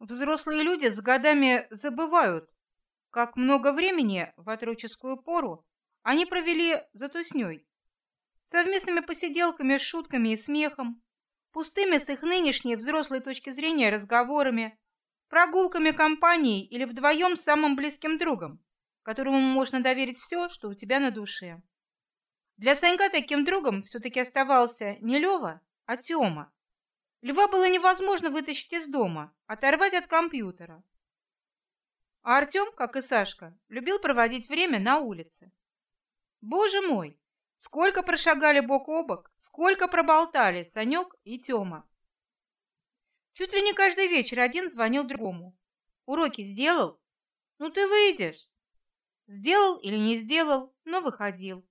Взрослые люди с годами забывают, как много времени в отроческую пору они провели за туснёй, совместными посиделками, шутками и смехом, пустыми с их нынешней взрослой точки зрения разговорами, прогулками компанией или вдвоем с самым близким другом, которому можно доверить все, что у тебя на душе. Для Санька таким другом все-таки оставался не Лева, а Тёма. Льва было невозможно вытащить из дома, оторвать от компьютера. А Артем, как и Сашка, любил проводить время на улице. Боже мой, сколько прошагали бок о бок, сколько проболтали Санек и Тёма. Чуть ли не каждый вечер один звонил другому. Уроки сделал? Ну ты выйдешь. Сделал или не сделал, но выходил.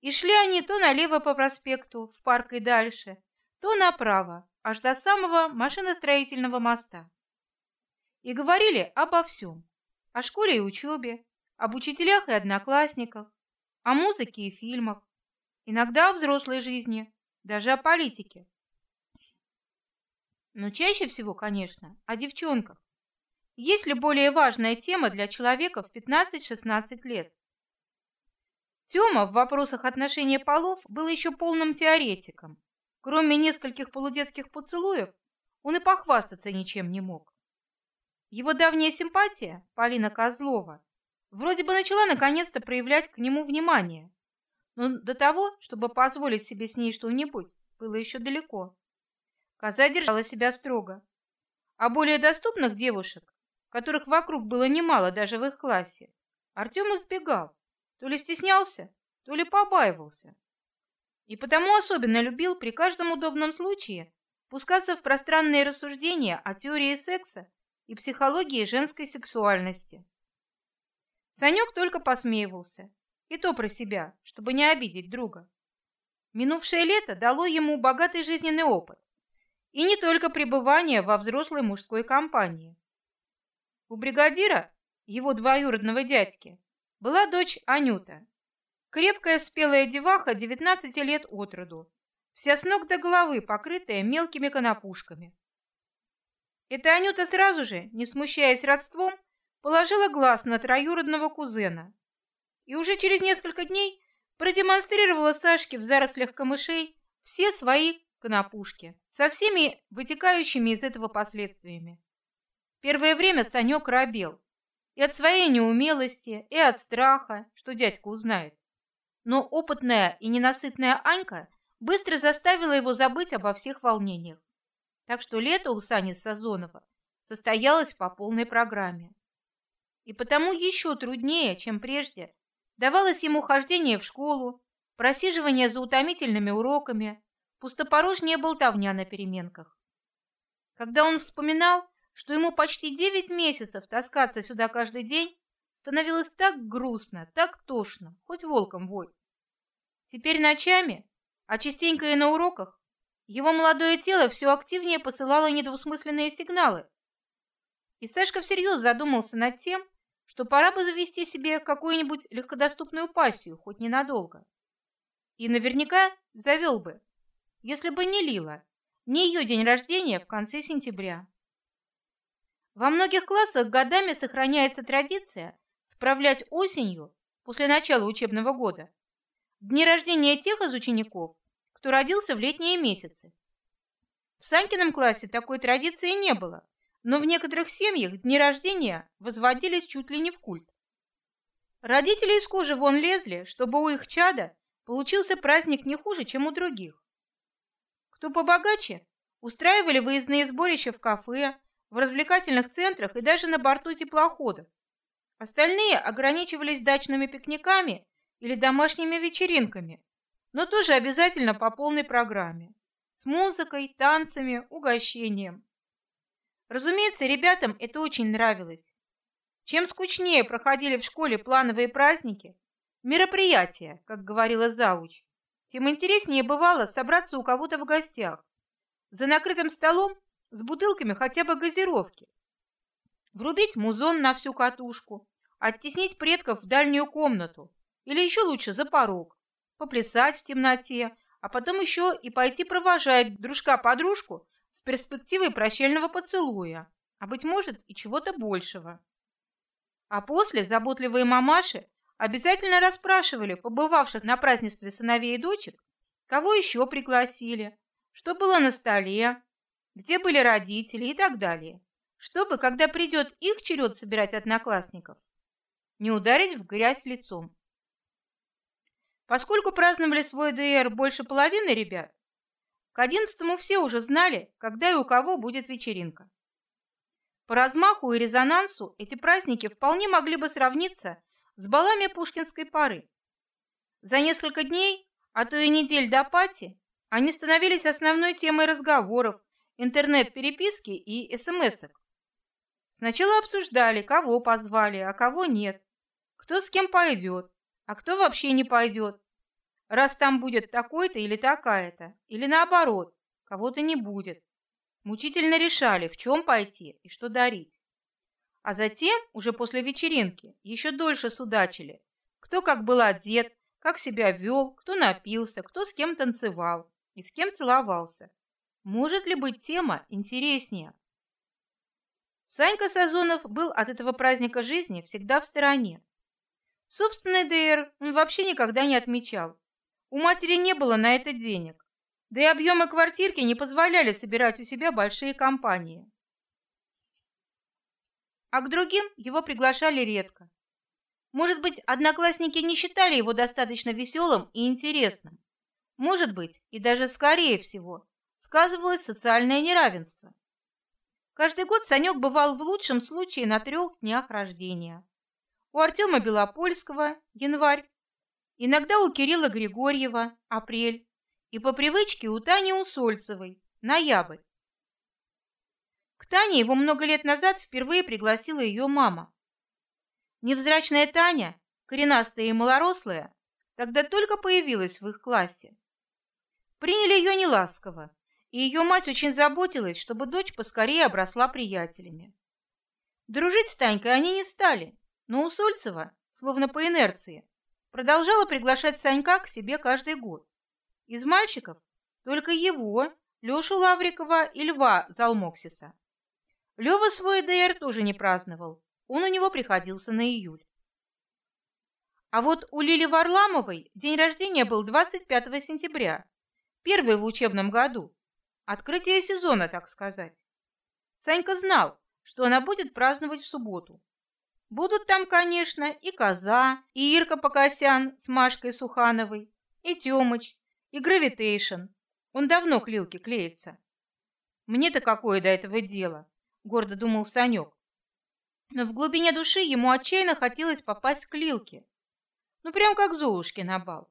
И шли они то налево по проспекту, в парк и дальше, то направо, аж до самого машиностроительного моста. И говорили обо всем: о школе и учебе, об учителях и одноклассниках, о музыке и фильмах, иногда о взрослой жизни, даже о политике. Но чаще всего, конечно, о девчонках. Есть ли более важная тема для человека в 15-16 лет? Тёма в вопросах отношения полов был еще полным теоретиком. Кроме нескольких полудетских поцелуев, он и похвастаться ничем не мог. Его давняя симпатия, Полина Козлова, вроде бы начала наконец-то проявлять к нему внимание, но до того, чтобы позволить себе с ней что-нибудь, было еще далеко. Коза держала себя строго, а более доступных девушек которых вокруг было немало даже в их классе, Артем избегал, то ли стеснялся, то ли побаивался. И потому особенно любил при каждом удобном случае пускаться в пространные рассуждения о теории секса и психологии женской сексуальности. Санек только посмеивался, и то про себя, чтобы не обидеть друга. Минувшее лето дало ему богатый жизненный опыт, и не только пребывание во взрослой мужской компании. У бригадира, его двоюродного дядьки, была дочь Анюта. Крепкая спелая деваха 19 лет от роду, вся с ног до головы покрытая мелкими конопушками. Эта Анюта сразу же, не смущаясь родством, положила глаз на троюродного кузена и уже через несколько дней продемонстрировала Сашке в зарослях камышей все свои конопушки со всеми вытекающими из этого последствиями. Первое время Санек робел. И от своей неумелости, и от страха, что дядька узнает. Но опытная и ненасытная Анька быстро заставила его забыть обо всех волнениях. Так что лето у Сани Сазонова состоялось по полной программе. И потому еще труднее, чем прежде, давалось ему хождение в школу, просиживание за утомительными уроками, пустопорожняя болтовня на переменках. Когда он вспоминал, что ему почти девять месяцев таскаться сюда каждый день становилось так грустно, так тошно, хоть волком вой. Теперь ночами, а частенько и на уроках, его молодое тело все активнее посылало недвусмысленные сигналы. И Сашка всерьез задумался над тем, что пора бы завести себе какую-нибудь легкодоступную пассию, хоть ненадолго. И наверняка завел бы, если бы не Лила, не ее день рождения в конце сентября. Во многих классах годами сохраняется традиция справлять осенью, после начала учебного года, дни рождения тех из учеников, кто родился в летние месяцы. В Санькином классе такой традиции не было, но в некоторых семьях дни рождения возводились чуть ли не в культ. Родители из кожи вон лезли, чтобы у их чада получился праздник не хуже, чем у других. Кто побогаче, устраивали выездные сборища в кафе, в развлекательных центрах и даже на борту теплоходов. Остальные ограничивались дачными пикниками или домашними вечеринками, но тоже обязательно по полной программе, с музыкой, танцами, угощением. Разумеется, ребятам это очень нравилось. Чем скучнее проходили в школе плановые праздники, мероприятия, как говорила зауч, тем интереснее бывало собраться у кого-то в гостях за накрытым столом с бутылками хотя бы газировки. Врубить музон на всю катушку, оттеснить предков в дальнюю комнату или еще лучше за порог, поплясать в темноте, а потом еще и пойти провожать дружка-подружку с перспективой прощального поцелуя, а быть может и чего-то большего. А после заботливые мамаши обязательно расспрашивали побывавших на празднестве сыновей и дочек, кого еще пригласили, что было на столе, где были родители и так далее, чтобы, когда придет их черед собирать одноклассников, не ударить в грязь лицом. Поскольку праздновали свой ДР больше половины ребят, к одиннадцатому все уже знали, когда и у кого будет вечеринка. По размаху и резонансу эти праздники вполне могли бы сравниться с балами пушкинской поры. За несколько дней, а то и недель до пати, они становились основной темой разговоров, интернет-переписки и СМСок. Сначала обсуждали, кого позвали, а кого нет, кто с кем пойдет, а кто вообще не пойдет. Раз там будет такой-то или такая-то, или наоборот, кого-то не будет. Мучительно решали, в чем пойти и что дарить. А затем, уже после вечеринки, еще дольше судачили, кто как был одет, как себя вел, кто напился, кто с кем танцевал и с кем целовался. Может ли быть тема интереснее? Санька Сазонов был от этого праздника жизни всегда в стороне. Собственный ДР он вообще никогда не отмечал. У матери не было на это денег, да и объемы квартирки не позволяли собирать у себя большие компании. А к другим его приглашали редко. Может быть, одноклассники не считали его достаточно веселым и интересным. Может быть, и даже скорее всего, сказывалось социальное неравенство. Каждый год Санек бывал в лучшем случае на трех днях рождения у Артема Белопольского январь, иногда у Кирилла Григорьева апрель и по привычке у Тани Усольцевой ноябрь. К Тане его много лет назад впервые пригласила ее мама. Невзрачная Таня, коренастая и малорослая, тогда только появилась в их классе. Приняли ее неласково, и ее мать очень заботилась, чтобы дочь поскорее обросла приятелями. Дружить с Танькой они не стали, но Усольцева, словно по инерции, продолжала приглашать Санька к себе каждый год. Из мальчиков только его, Лёшу Лаврикова и Льва Залмоксиса. Лёва свой ДР тоже не праздновал, он у него приходился на июль. А вот у Лили Варламовой день рождения был 25 сентября, первый в учебном году, открытие сезона, так сказать. Санька знал, что она будет праздновать в субботу, Будут там, конечно, и Коза, и Ирка Покосян с Машкой Сухановой, и Тёмыч, и Гравитейшн. Он давно к Лилке клеится. Мне-то какое до этого дело, гордо думал Санек. Но в глубине души ему отчаянно хотелось попасть к Лилке. Ну прям как Золушке на бал.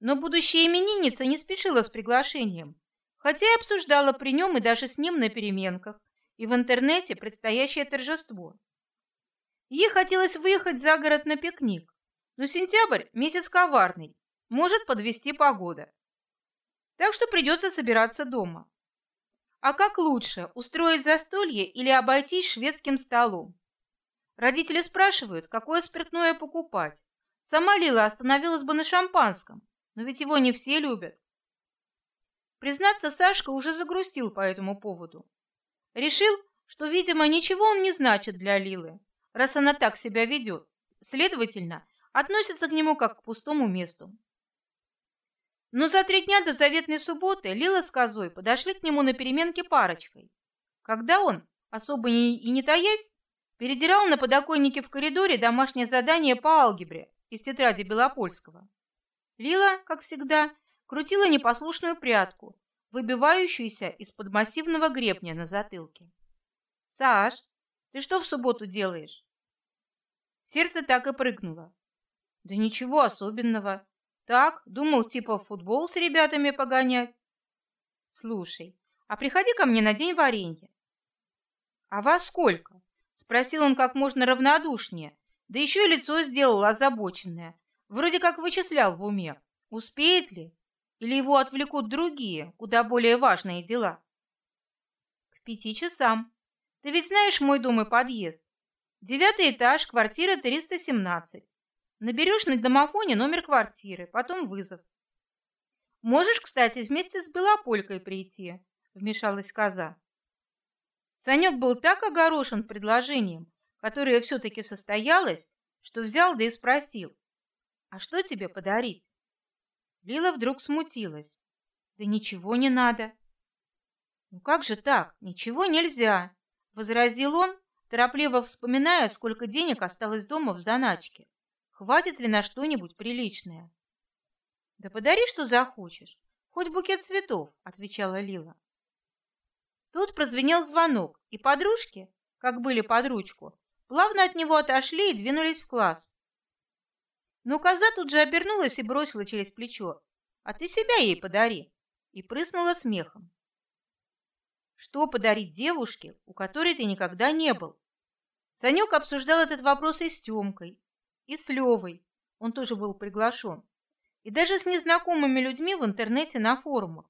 Но будущая именинница не спешила с приглашением, хотя и обсуждала при нем и даже с ним на переменках и в интернете предстоящее торжество. Ей хотелось выехать за город на пикник, но сентябрь месяц коварный, может подвести погода. Так что придется собираться дома. А как лучше, устроить застолье или обойтись шведским столом? Родители спрашивают, какое спиртное покупать. Сама Лила остановилась бы на шампанском, но ведь его не все любят. Признаться, Сашка уже загрустил по этому поводу. Решил, что, видимо, ничего он не значит для Лилы, раз она так себя ведет. Следовательно, относится к нему как к пустому месту. Но за три дня до заветной субботы Лила с Козой подошли к нему на переменке парочкой. Когда он, особо и не таясь, передирал на подоконнике в коридоре домашнее задание по алгебре из тетради Белопольского. Лила, как всегда, крутила непослушную прядку, выбивающуюся из-под массивного гребня на затылке. «Саш, ты что в субботу делаешь? Сердце так и прыгнуло. Да ничего особенного. Так, думал, типа в футбол с ребятами погонять. Слушай, а приходи ко мне на день варенья. А вас сколько? спросил он как можно равнодушнее, да еще и лицо сделал озабоченное, вроде как вычислял в уме, успеет ли или его отвлекут другие, куда более важные дела. К пяти часам. Ты ведь знаешь мой дом и подъезд. Девятый этаж, квартира 317. Наберешь на домофоне номер квартиры, потом вызов. Можешь, кстати, вместе с Белополькой прийти, вмешалась Коза. Санек был так огорошен предложением, которое все-таки состоялось, что взял да и спросил, «А что тебе подарить?» Лила вдруг смутилась. «Да ничего не надо». «Ну как же так? Ничего нельзя», — возразил он, торопливо вспоминая, сколько денег осталось дома в заначке. Хватит ли на что-нибудь приличное? Да подари, что захочешь, хоть букет цветов, отвечала Лила. Тут прозвенел звонок, и подружки, как были под ручку, плавно от него отошли и двинулись в класс. Но коза тут же обернулась и бросила через плечо: "А ты себя ей подари", и прыснула смехом. Что подарить девушке, у которой ты никогда не был? Санек обсуждал этот вопрос и с Тёмкой, и с Левой, он тоже был приглашен, и даже с незнакомыми людьми в интернете на форумах.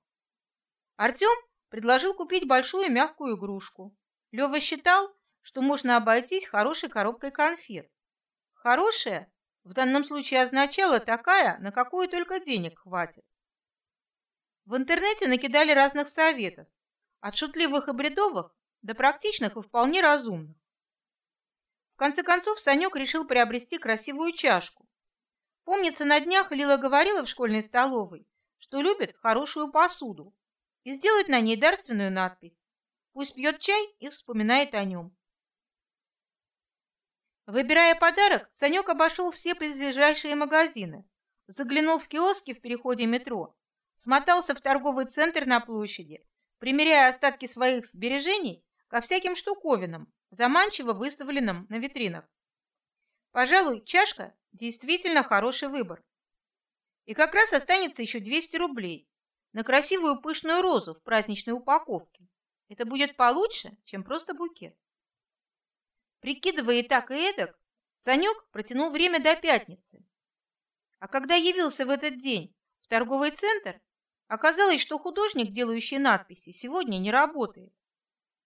Артем предложил купить большую мягкую игрушку. Лева считал, что можно обойтись хорошей коробкой конфет. Хорошая в данном случае означала такая, на какую только денег хватит. В интернете накидали разных советов, от шутливых и бредовых до практичных и вполне разумных. В конце концов Санек решил приобрести красивую чашку. Помнится, на днях Лила говорила в школьной столовой, что любит хорошую посуду, и сделать на ней дарственную надпись. Пусть пьет чай и вспоминает о нем. Выбирая подарок, Санек обошел все ближайшие магазины, заглянул в киоски в переходе метро, смотался в торговый центр на площади, примеряя остатки своих сбережений ко всяким штуковинам, заманчиво выставленным на витринах. Пожалуй, чашка действительно хороший выбор. И как раз останется еще 200 рублей на красивую пышную розу в праздничной упаковке. Это будет получше, чем просто букет. Прикидывая и так и эдак, Санек протянул время до пятницы. А когда явился в этот день в торговый центр, оказалось, что художник, делающий надписи, сегодня не работает.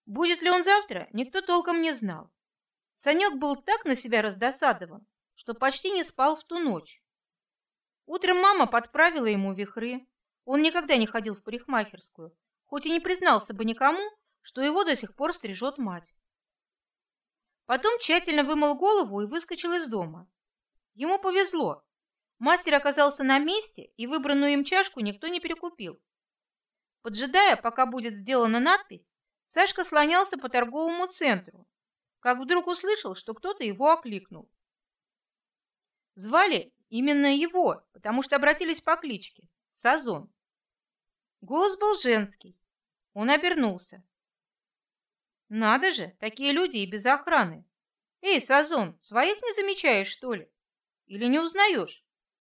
Будет ли он завтра, никто толком не знал. Санек был так на себя раздосадован, что почти не спал в ту ночь. Утром мама подправила ему вихры. Он никогда не ходил в парикмахерскую, хоть и не признался бы никому, что его до сих пор стрижет мать. Потом тщательно вымыл голову и выскочил из дома. Ему повезло. Мастер оказался на месте, и выбранную им чашку никто не перекупил. Поджидая, пока будет сделана надпись, Сашка слонялся по торговому центру, как вдруг услышал, что кто-то его окликнул. Звали именно его, потому что обратились по кличке Сазон. Голос был женский. Он обернулся. Надо же, такие люди и без охраны. Эй, Сазон, своих не замечаешь, что ли? Или не узнаешь?